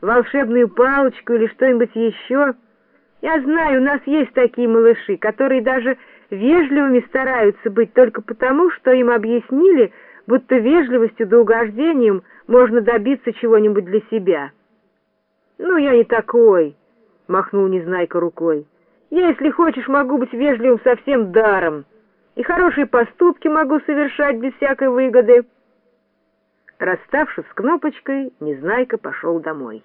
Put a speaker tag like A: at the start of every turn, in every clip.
A: волшебную палочку или что-нибудь еще. Я знаю, у нас есть такие малыши, которые даже вежливыми стараются быть только потому, что им объяснили, будто вежливостью да угождением можно добиться чего-нибудь для себя. «Ну, я не такой», — махнул Незнайка рукой. «Я, если хочешь, могу быть вежливым совсем даром, и хорошие поступки могу совершать без всякой выгоды». Расставшись с Кнопочкой, Незнайка пошел домой.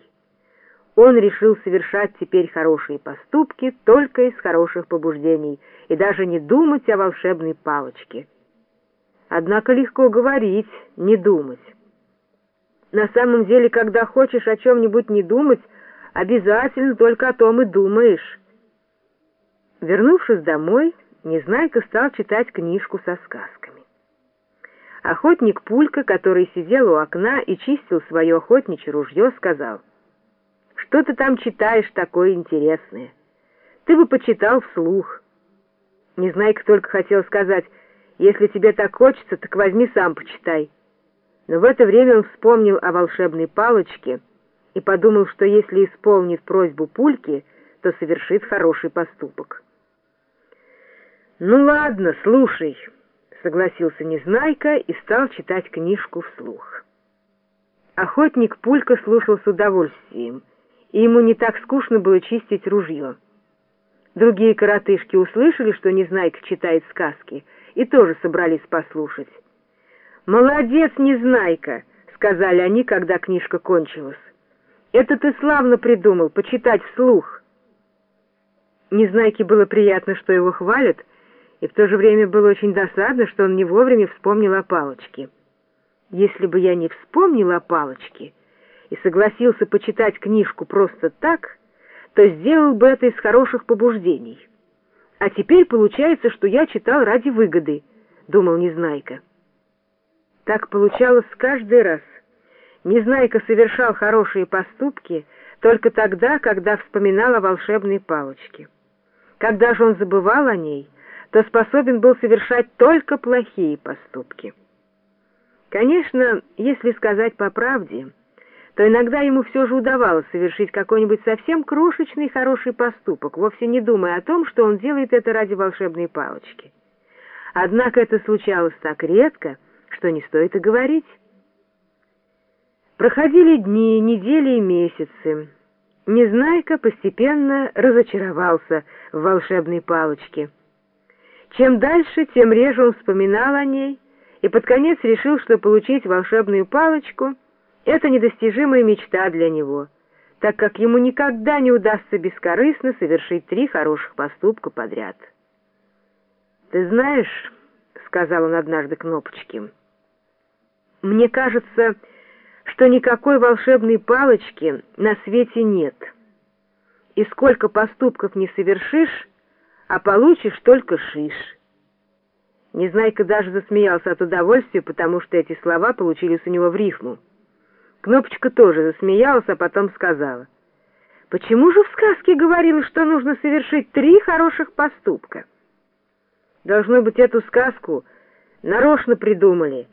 A: Он решил совершать теперь хорошие поступки только из хороших побуждений и даже не думать о волшебной палочке. Однако легко говорить, не думать. На самом деле, когда хочешь о чем-нибудь не думать, обязательно только о том и думаешь. Вернувшись домой, Незнайка стал читать книжку со сказками. Охотник Пулька, который сидел у окна и чистил свое охотничье ружье, сказал, «Что ты там читаешь такое интересное? Ты бы почитал вслух». Незнайка только хотел сказать, «Если тебе так хочется, так возьми сам почитай». Но в это время он вспомнил о волшебной палочке и подумал, что если исполнит просьбу Пульки, то совершит хороший поступок. «Ну ладно, слушай», согласился Незнайка и стал читать книжку вслух. Охотник Пулька слушал с удовольствием, и ему не так скучно было чистить ружье. Другие коротышки услышали, что Незнайка читает сказки, и тоже собрались послушать. «Молодец, Незнайка!» — сказали они, когда книжка кончилась. «Это ты славно придумал, почитать вслух!» Незнайке было приятно, что его хвалят, и в то же время было очень досадно, что он не вовремя вспомнил о палочке. Если бы я не вспомнил о палочке и согласился почитать книжку просто так, то сделал бы это из хороших побуждений. А теперь получается, что я читал ради выгоды, — думал Незнайка. Так получалось каждый раз. Незнайка совершал хорошие поступки только тогда, когда вспоминал о волшебной палочке. Когда же он забывал о ней, то способен был совершать только плохие поступки. Конечно, если сказать по правде, то иногда ему все же удавалось совершить какой-нибудь совсем крошечный хороший поступок, вовсе не думая о том, что он делает это ради волшебной палочки. Однако это случалось так редко, что не стоит и говорить. Проходили дни, недели и месяцы. Незнайка постепенно разочаровался в волшебной палочке — чем дальше, тем реже он вспоминал о ней и под конец решил, что получить волшебную палочку — это недостижимая мечта для него, так как ему никогда не удастся бескорыстно совершить три хороших поступка подряд. «Ты знаешь, — сказал он однажды Кнопочке, — мне кажется, что никакой волшебной палочки на свете нет. И сколько поступков не совершишь, а получишь только шиш. Незнайка даже засмеялся от удовольствия, потому что эти слова получились у него в рифму. Кнопочка тоже засмеялась, а потом сказала, «Почему же в сказке говорилось, что нужно совершить три хороших поступка?» Должно быть, эту сказку нарочно придумали,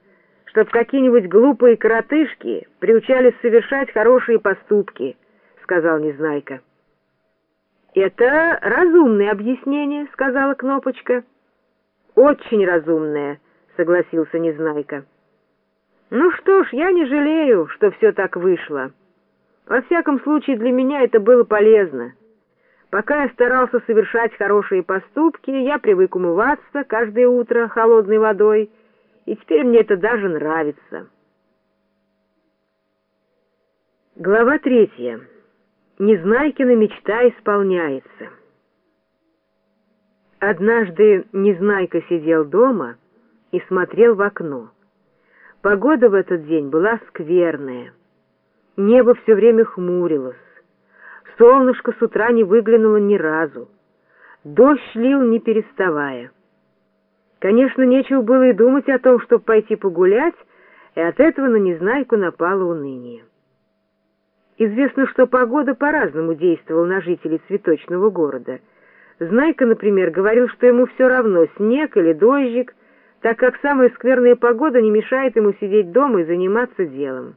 A: чтоб какие-нибудь глупые коротышки приучались совершать хорошие поступки, — сказал Незнайка. «Это разумное объяснение», — сказала Кнопочка. «Очень разумное», — согласился Незнайка. «Ну что ж, я не жалею, что все так вышло. Во всяком случае, для меня это было полезно. Пока я старался совершать хорошие поступки, я привык умываться каждое утро холодной водой, и теперь мне это даже нравится». Глава третья. Незнайкина мечта исполняется. Однажды Незнайка сидел дома и смотрел в окно. Погода в этот день была скверная. Небо все время хмурилось. Солнышко с утра не выглянуло ни разу. Дождь лил не переставая. Конечно, нечего было и думать о том, чтобы пойти погулять, и от этого на Незнайку напало уныние. Известно, что погода по-разному действовала на жителей цветочного города. Знайка, например, говорил, что ему все равно, снег или дождик, так как самая скверная погода не мешает ему сидеть дома и заниматься делом.